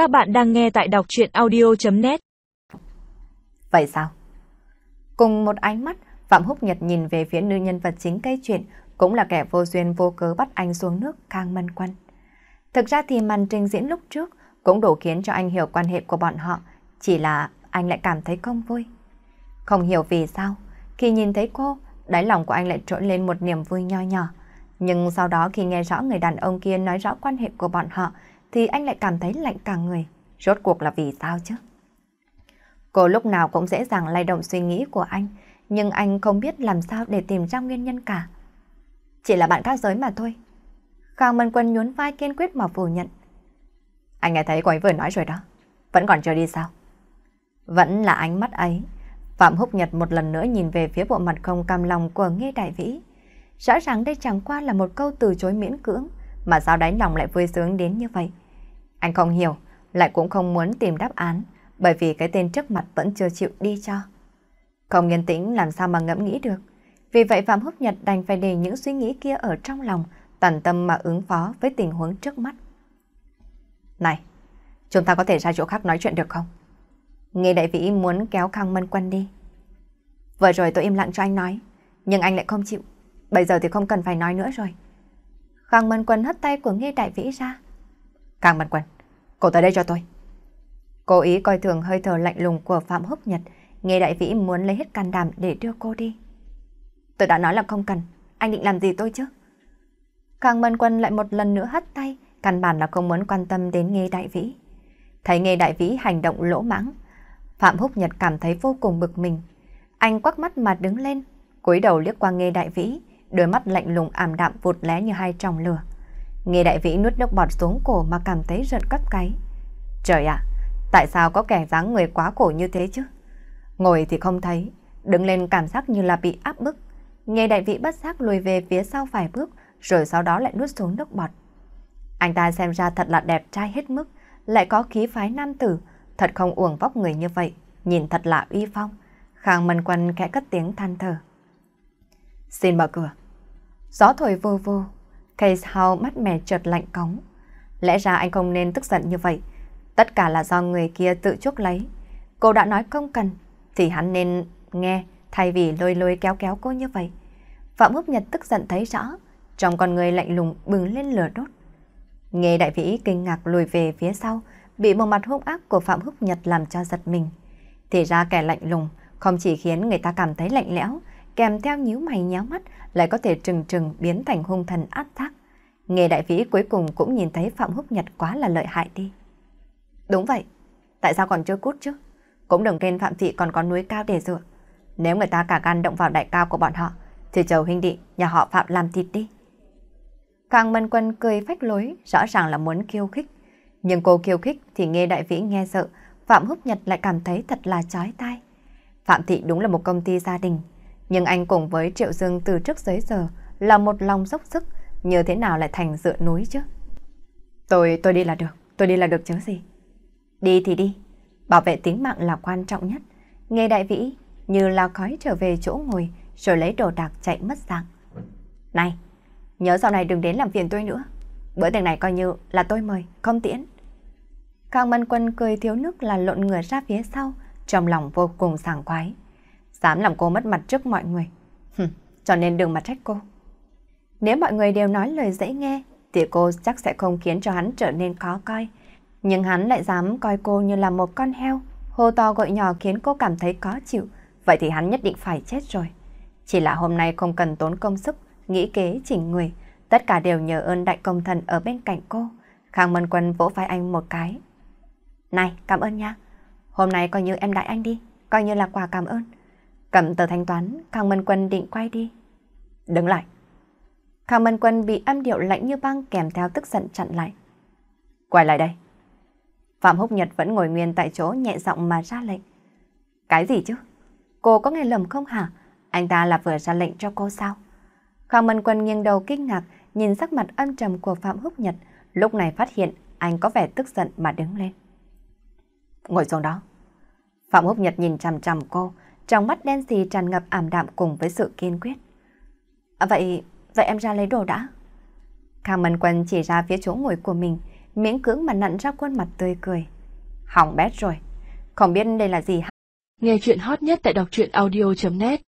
Các bạn đang nghe tại đọc chuyện audio.net Vậy sao? Cùng một ánh mắt, Phạm Húc Nhật nhìn về phía nữ nhân vật chính cây chuyện, cũng là kẻ vô duyên vô cớ bắt anh xuống nước Khang Mân Quân. Thực ra thì màn trình diễn lúc trước cũng đủ khiến cho anh hiểu quan hệ của bọn họ, chỉ là anh lại cảm thấy không vui. Không hiểu vì sao, khi nhìn thấy cô, đáy lòng của anh lại trỗi lên một niềm vui nho nhỏ. Nhưng sau đó khi nghe rõ người đàn ông kia nói rõ quan hệ của bọn họ, thì anh lại cảm thấy lạnh cả người. Rốt cuộc là vì sao chứ? Cô lúc nào cũng dễ dàng lay động suy nghĩ của anh, nhưng anh không biết làm sao để tìm ra nguyên nhân cả. Chỉ là bạn khác giới mà thôi. Khang Mân Quân nhún vai kiên quyết mà phủ nhận. Anh nghe thấy cô ấy vừa nói rồi đó. Vẫn còn chưa đi sao? Vẫn là ánh mắt ấy. Phạm Húc Nhật một lần nữa nhìn về phía bộ mặt không cam lòng của Nghe Đại Vĩ. Rõ ràng đây chẳng qua là một câu từ chối miễn cưỡng, mà sao đáy lòng lại vui sướng đến như vậy. Anh không hiểu, lại cũng không muốn tìm đáp án, bởi vì cái tên trước mặt vẫn chưa chịu đi cho. Không yên tĩnh làm sao mà ngẫm nghĩ được. Vì vậy Phạm Húc Nhật đành phải để những suy nghĩ kia ở trong lòng, toàn tâm mà ứng phó với tình huống trước mắt. Này, chúng ta có thể ra chỗ khác nói chuyện được không? Nghe đại vĩ muốn kéo Khang Mân Quân đi. Vừa rồi tôi im lặng cho anh nói, nhưng anh lại không chịu. Bây giờ thì không cần phải nói nữa rồi. Khang Mân Quân hất tay của Nghe Đại Vĩ ra. Khang Mân Quân, cô tới đây cho tôi. Cố ý coi thường hơi thở lạnh lùng của Phạm Húc Nhật, Nghe Đại Vĩ muốn lấy hết can đảm để đưa cô đi. Tôi đã nói là không cần, anh định làm gì tôi chứ? Khang Mân Quân lại một lần nữa hất tay, căn bản là không muốn quan tâm đến Nghe Đại Vĩ. Thấy Nghe Đại Vĩ hành động lỗ mãng, Phạm Húc Nhật cảm thấy vô cùng bực mình. Anh quắc mắt mà đứng lên, cúi đầu liếc qua Nghe Đại Vĩ, đôi mắt lạnh lùng ảm đạm vụt lé như hai tròng lửa. Nghe Đại Vĩ nuốt nước bọt xuống cổ mà cảm thấy rợn cắt cái. Trời ạ, tại sao có kẻ dáng người quá khổ như thế chứ? Ngồi thì không thấy, đứng lên cảm giác như là bị áp bức. Nghe Đại Vĩ bất giác lùi về phía sau vài bước, rồi sau đó lại nuốt xuống nước bọt. Anh ta xem ra thật là đẹp trai hết mức, lại có khí phái nam tử, thật không uổng vóc người như vậy, nhìn thật là uy phong. Khang Mân Quân khẽ cất tiếng than thở. Xin mở cửa. Gió thổi vô vô, Case House mắt mẻ chợt lạnh cống. Lẽ ra anh không nên tức giận như vậy. Tất cả là do người kia tự chuốc lấy. Cô đã nói không cần, thì hắn nên nghe thay vì lôi lôi kéo kéo cô như vậy. Phạm Húc Nhật tức giận thấy rõ, trong con người lạnh lùng bừng lên lửa đốt. Nghe đại vĩ kinh ngạc lùi về phía sau, bị một mặt hung ác của Phạm Húc Nhật làm cho giật mình. Thì ra kẻ lạnh lùng không chỉ khiến người ta cảm thấy lạnh lẽo, kèm theo nhíu mày nhéo mắt lại có thể trừng trừng biến thành hung thần át thác. Nghề đại vĩ cuối cùng cũng nhìn thấy Phạm Húc Nhật quá là lợi hại đi. Đúng vậy, tại sao còn chưa cút chứ? Cũng đừng khen Phạm Thị còn có núi cao để dựa. Nếu người ta cả gan động vào đại cao của bọn họ, thì chầu huynh đệ nhà họ Phạm làm thịt đi. Càng Mân Quân cười phách lối, rõ ràng là muốn khiêu khích. Nhưng cô khiêu khích thì nghe đại vĩ nghe sợ, Phạm Húc Nhật lại cảm thấy thật là chói tai. Phạm Thị đúng là một công ty gia đình, nhưng anh cùng với Triệu Dương từ trước tới giờ là một lòng dốc sức, như thế nào lại thành dựa núi chứ? Tôi, tôi đi là được, tôi đi là được chứ gì? Đi thì đi, bảo vệ tính mạng là quan trọng nhất. Nghe đại vĩ như là khói trở về chỗ ngồi rồi lấy đồ đạc chạy mất dạng. Này, nhớ sau này đừng đến làm phiền tôi nữa. Bữa tiệc này coi như là tôi mời, không tiễn. khang Mân Quân cười thiếu nước là lộn người ra phía sau, trong lòng vô cùng sảng khoái. Dám làm cô mất mặt trước mọi người. Hừm, cho nên đừng mà trách cô. Nếu mọi người đều nói lời dễ nghe, thì cô chắc sẽ không khiến cho hắn trở nên khó coi. Nhưng hắn lại dám coi cô như là một con heo, hô to gọi nhỏ khiến cô cảm thấy khó chịu. Vậy thì hắn nhất định phải chết rồi. Chỉ là hôm nay không cần tốn công sức, nghĩ kế chỉnh người. Tất cả đều nhờ ơn đại công thần ở bên cạnh cô. Khang Mân Quân vỗ vai anh một cái. Này, cảm ơn nha. Hôm nay coi như em đại anh đi, coi như là quà cảm ơn. Cầm tờ thanh toán, Khang Mân Quân định quay đi. Đứng lại. Khang Mân Quân bị âm điệu lạnh như băng kèm theo tức giận chặn lại. Quay lại đây. Phạm Húc Nhật vẫn ngồi nguyên tại chỗ nhẹ giọng mà ra lệnh. Cái gì chứ? Cô có nghe lầm không hả? Anh ta là vừa ra lệnh cho cô sao? Khang Mân Quân nghiêng đầu kinh ngạc, nhìn sắc mặt âm trầm của Phạm Húc Nhật, lúc này phát hiện anh có vẻ tức giận mà đứng lên. Ngồi xuống đó. Phạm Húc Nhật nhìn chằm chằm cô, trong mắt đen xì tràn ngập ảm đạm cùng với sự kiên quyết. À, vậy, vậy em ra lấy đồ đã. Khang Mân Quân chỉ ra phía chỗ ngồi của mình, miễn cưỡng mà nặn ra khuôn mặt tươi cười. Hỏng bét rồi, không biết đây là gì hả? Nghe chuyện hot nhất tại đọc truyện audio.net